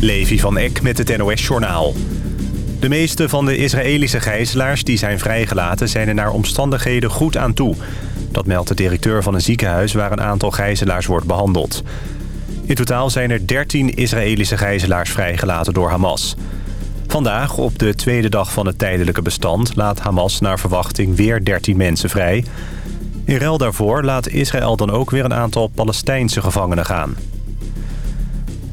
Levi van Eck met het NOS-journaal. De meeste van de Israëlische gijzelaars die zijn vrijgelaten... zijn er naar omstandigheden goed aan toe. Dat meldt de directeur van een ziekenhuis... waar een aantal gijzelaars wordt behandeld. In totaal zijn er 13 Israëlische gijzelaars vrijgelaten door Hamas. Vandaag, op de tweede dag van het tijdelijke bestand... laat Hamas naar verwachting weer 13 mensen vrij. In ruil daarvoor laat Israël dan ook weer een aantal Palestijnse gevangenen gaan.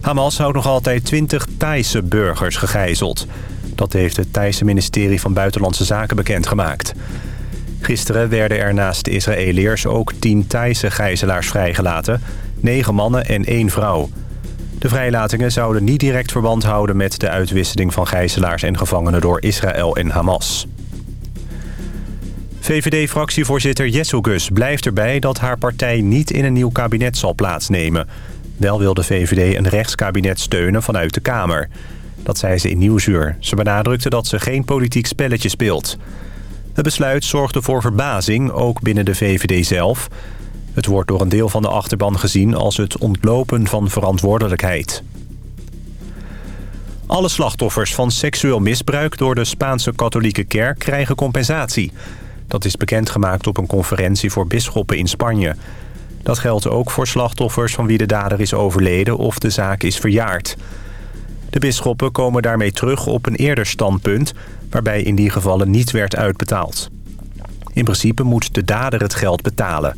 Hamas houdt nog altijd 20 Thaise burgers gegijzeld. Dat heeft het Thaise ministerie van Buitenlandse Zaken bekendgemaakt. Gisteren werden er naast de Israëliërs ook 10 Thaise gijzelaars vrijgelaten. 9 mannen en 1 vrouw. De vrijlatingen zouden niet direct verband houden met de uitwisseling van gijzelaars en gevangenen door Israël en Hamas. VVD-fractievoorzitter Gus blijft erbij dat haar partij niet in een nieuw kabinet zal plaatsnemen. Wel wil de VVD een rechtskabinet steunen vanuit de Kamer. Dat zei ze in Nieuwsuur. Ze benadrukte dat ze geen politiek spelletje speelt. Het besluit zorgde voor verbazing, ook binnen de VVD zelf. Het wordt door een deel van de achterban gezien als het ontlopen van verantwoordelijkheid. Alle slachtoffers van seksueel misbruik door de Spaanse katholieke kerk krijgen compensatie. Dat is bekendgemaakt op een conferentie voor bisschoppen in Spanje. Dat geldt ook voor slachtoffers van wie de dader is overleden of de zaak is verjaard. De bisschoppen komen daarmee terug op een eerder standpunt... waarbij in die gevallen niet werd uitbetaald. In principe moet de dader het geld betalen.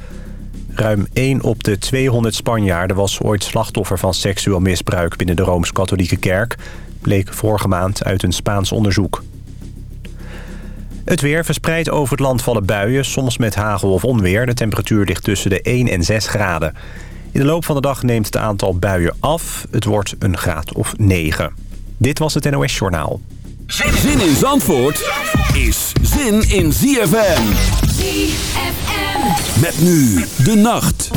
Ruim 1 op de 200 Spanjaarden was ooit slachtoffer van seksueel misbruik... binnen de Rooms-Katholieke Kerk, bleek vorige maand uit een Spaans onderzoek. Het weer verspreidt over het land vallen buien, soms met hagel of onweer. De temperatuur ligt tussen de 1 en 6 graden. In de loop van de dag neemt het aantal buien af. Het wordt een graad of 9. Dit was het NOS Journaal. Zin in Zandvoort is zin in ZFM. ZFM. Met nu de nacht.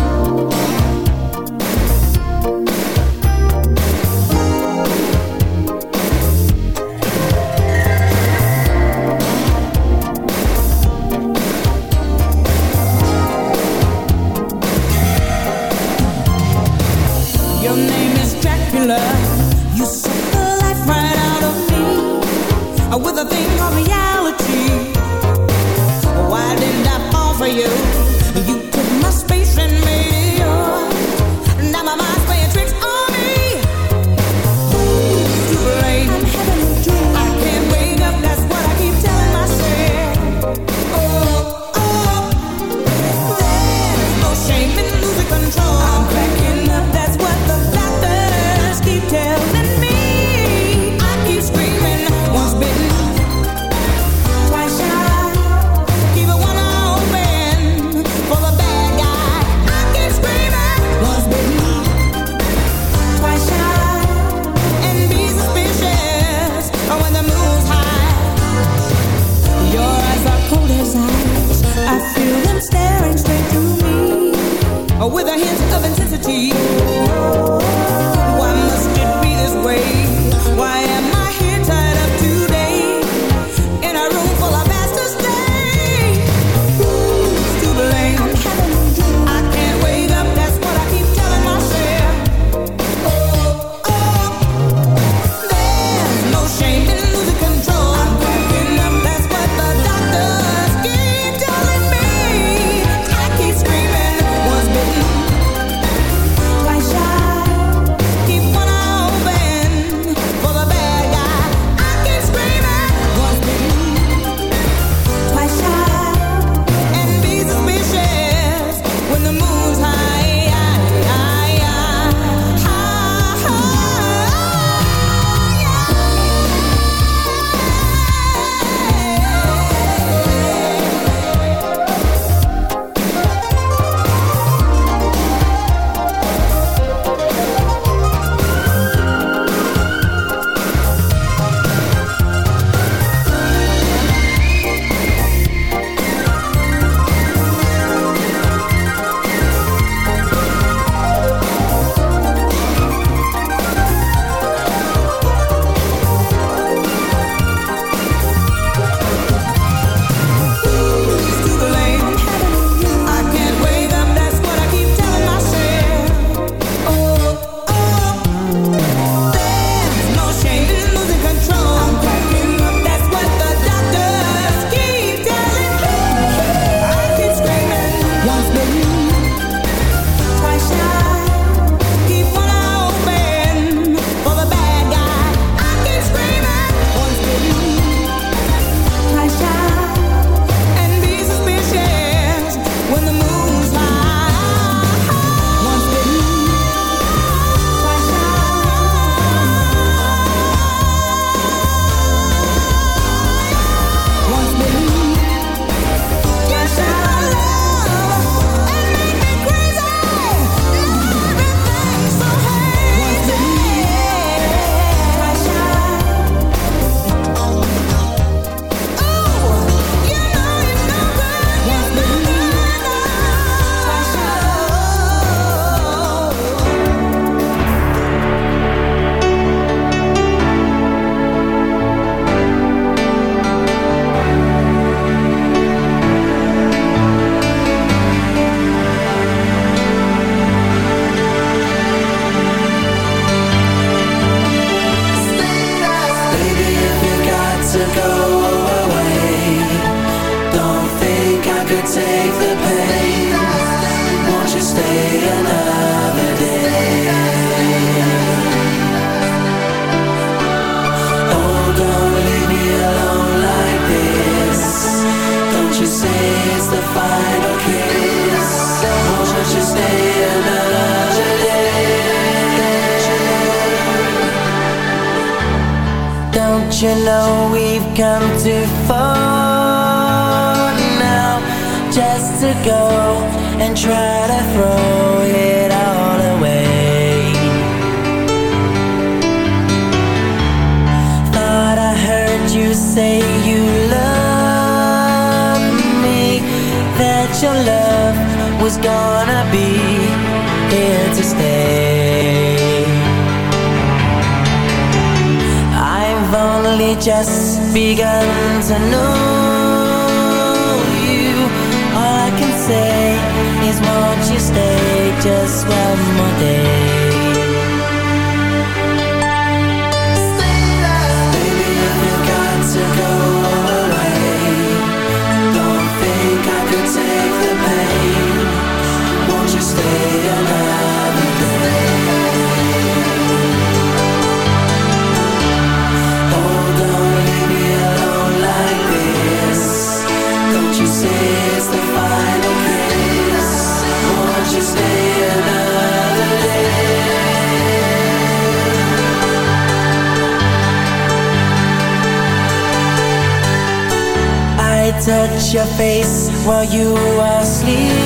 Face while you are sleeping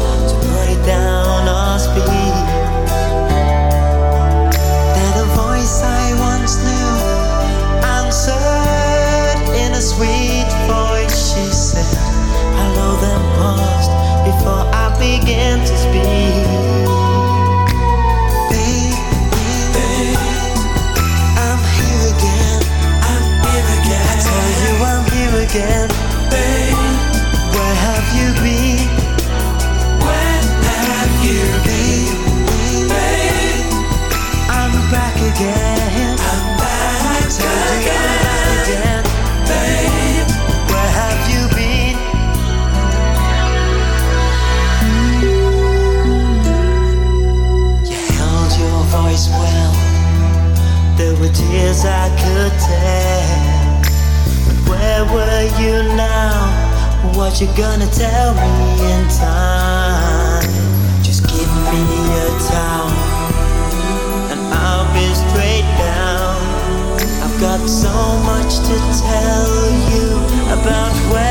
you now what you gonna tell me in time. Just give me a towel and I'll be straight down. I've got so much to tell you about where.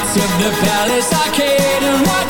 lights of the palace arcade and what?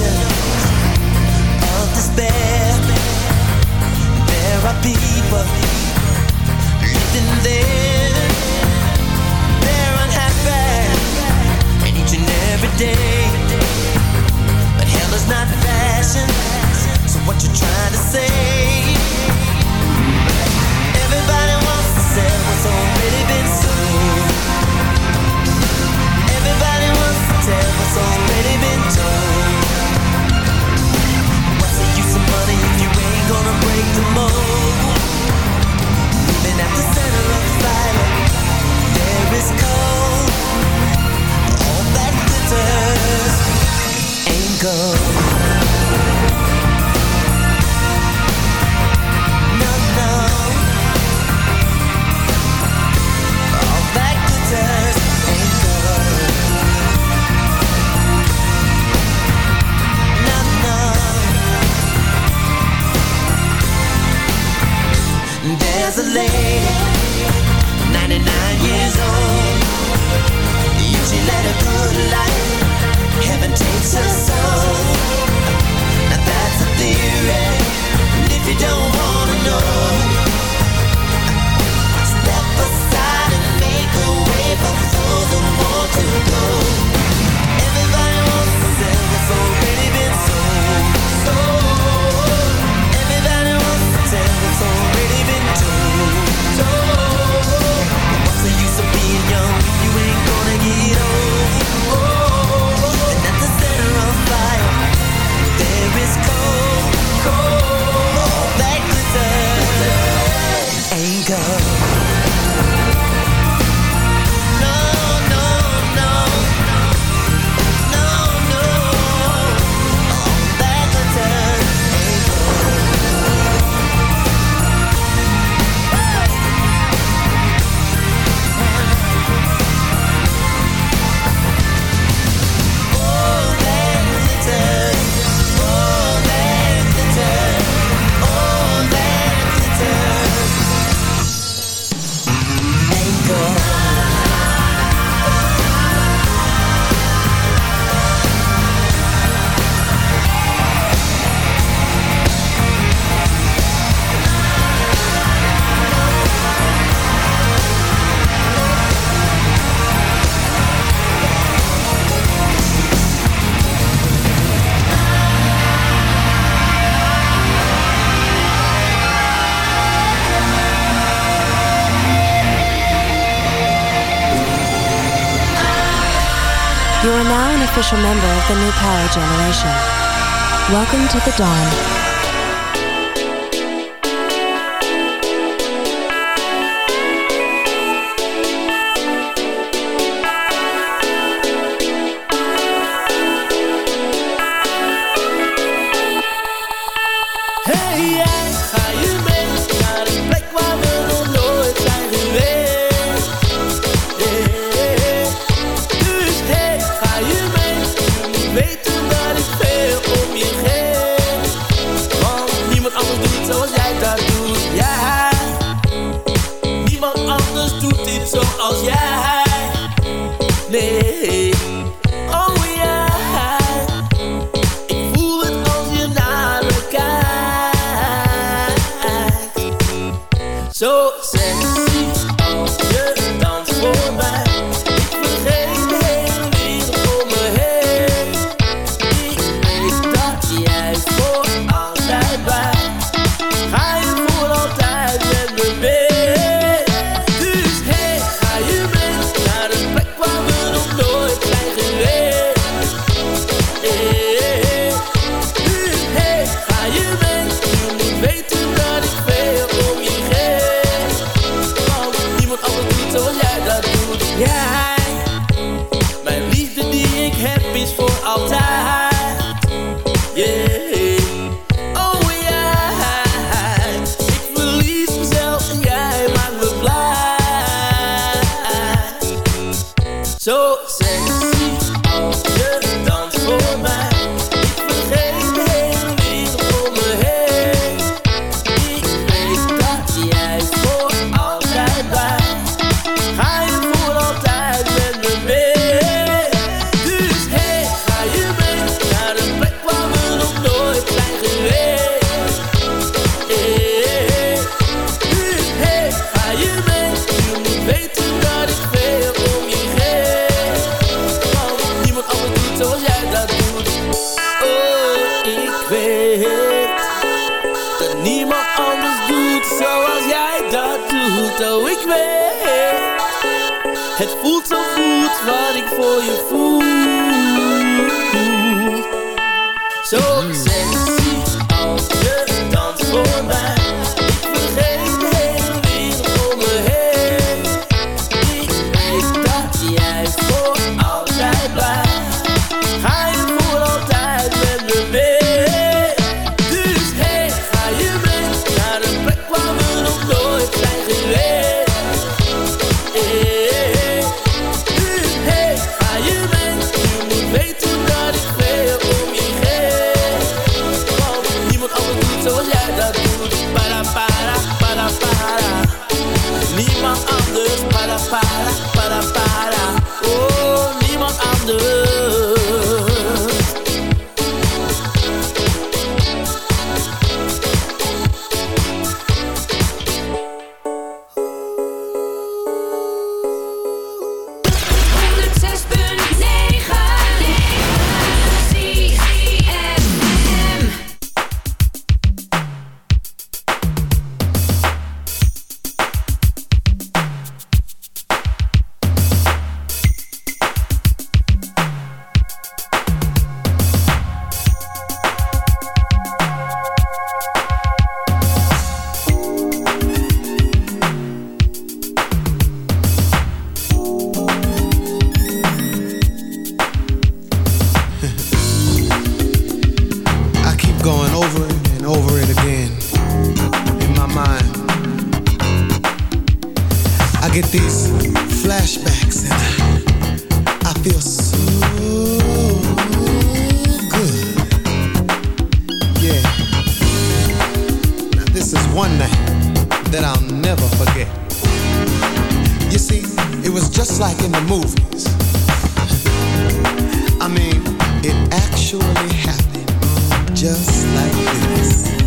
Nation. special member of the new power generation. Welcome to the dawn. surely happen just like this.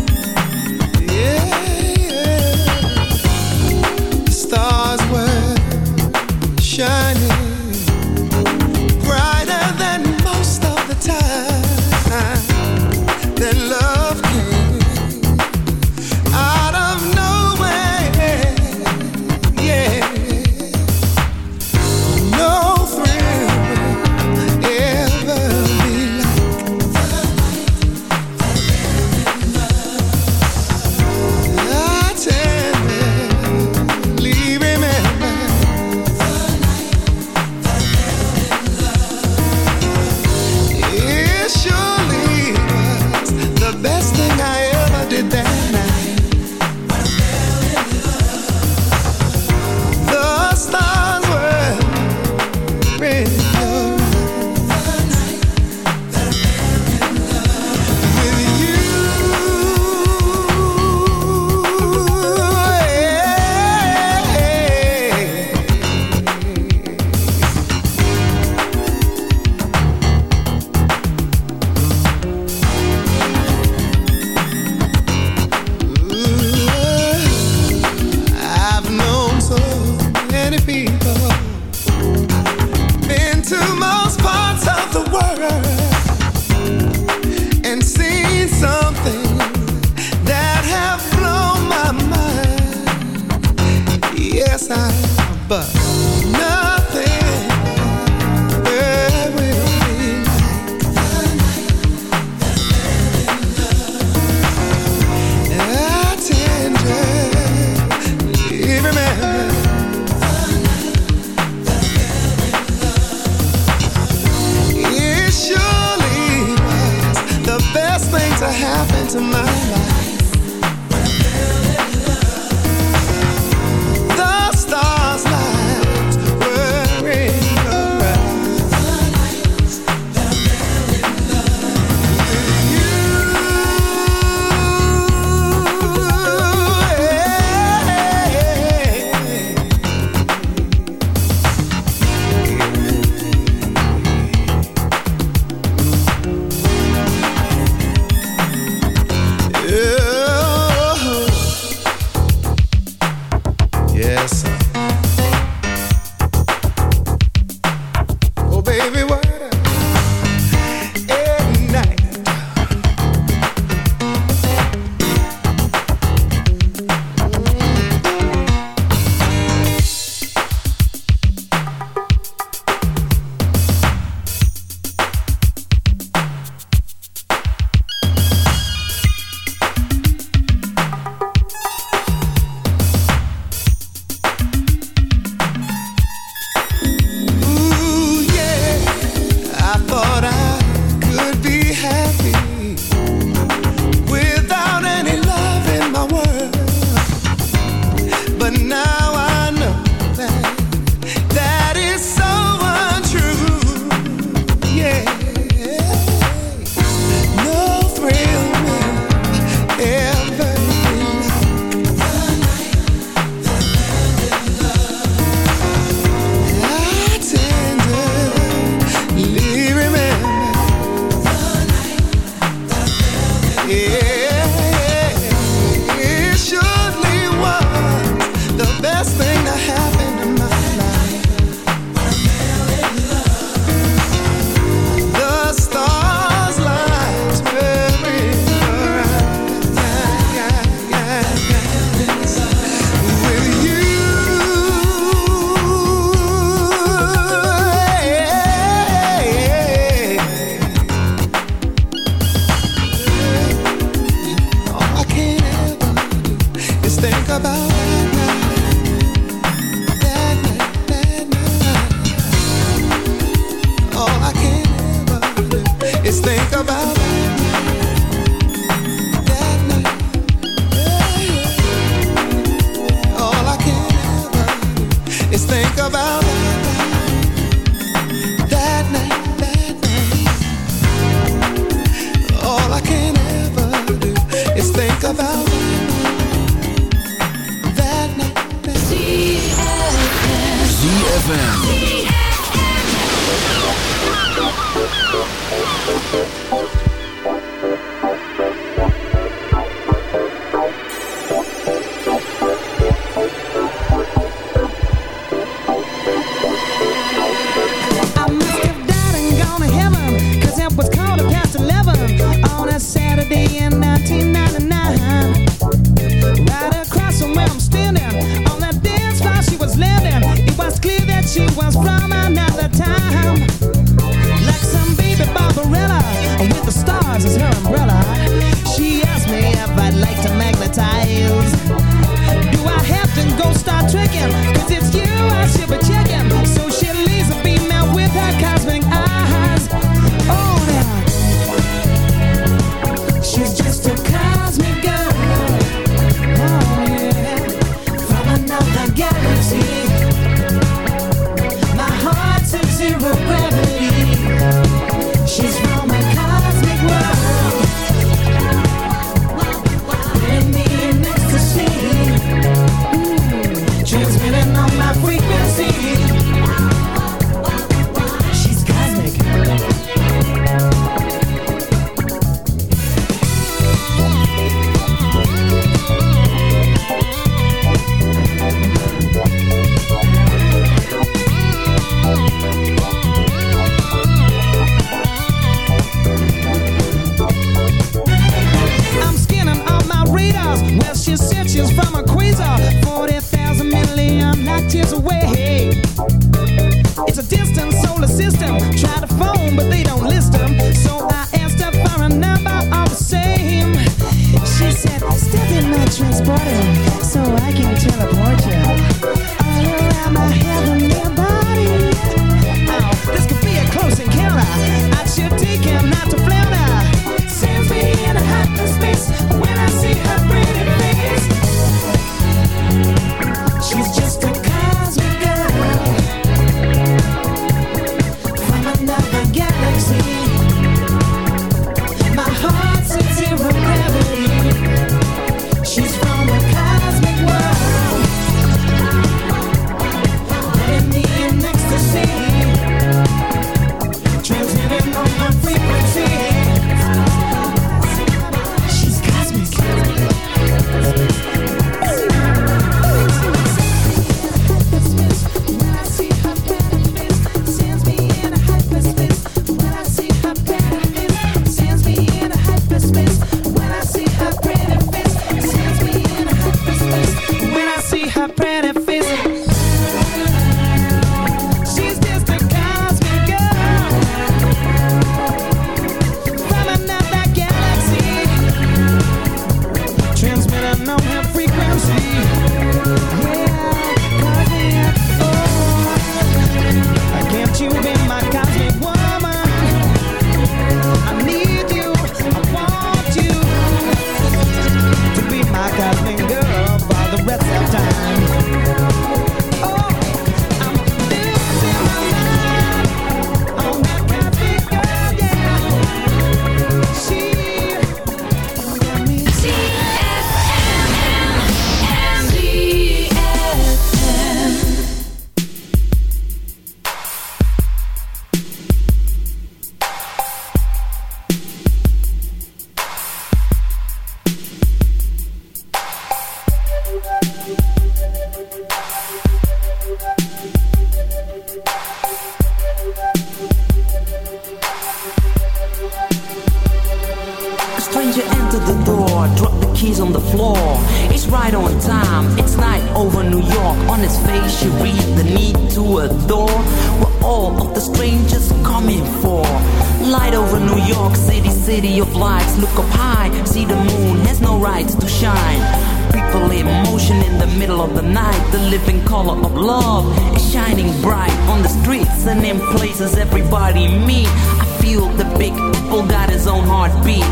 The night. The living color of love is shining bright on the streets and in places everybody meet. I feel the big apple got his own heartbeat.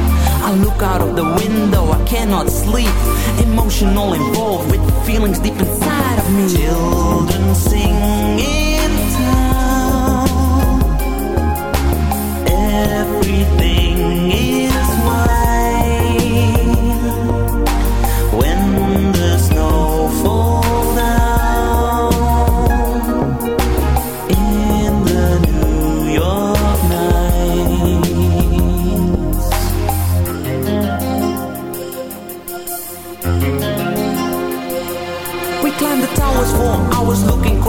I look out of the window, I cannot sleep. Emotional involved with feelings deep inside of me. Children sing in town. Everything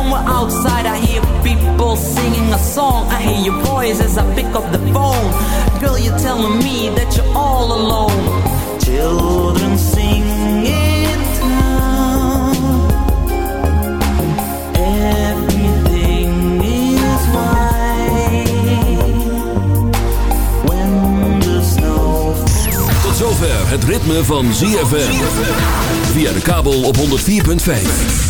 Somewhere outside I hear people singing a song. I hear your voice as I pick up the phone. Girl, you're telling me that you're all alone. Children sing in. Everything is snow Tot zover het ritme van ZFM. Via de kabel op 104.5.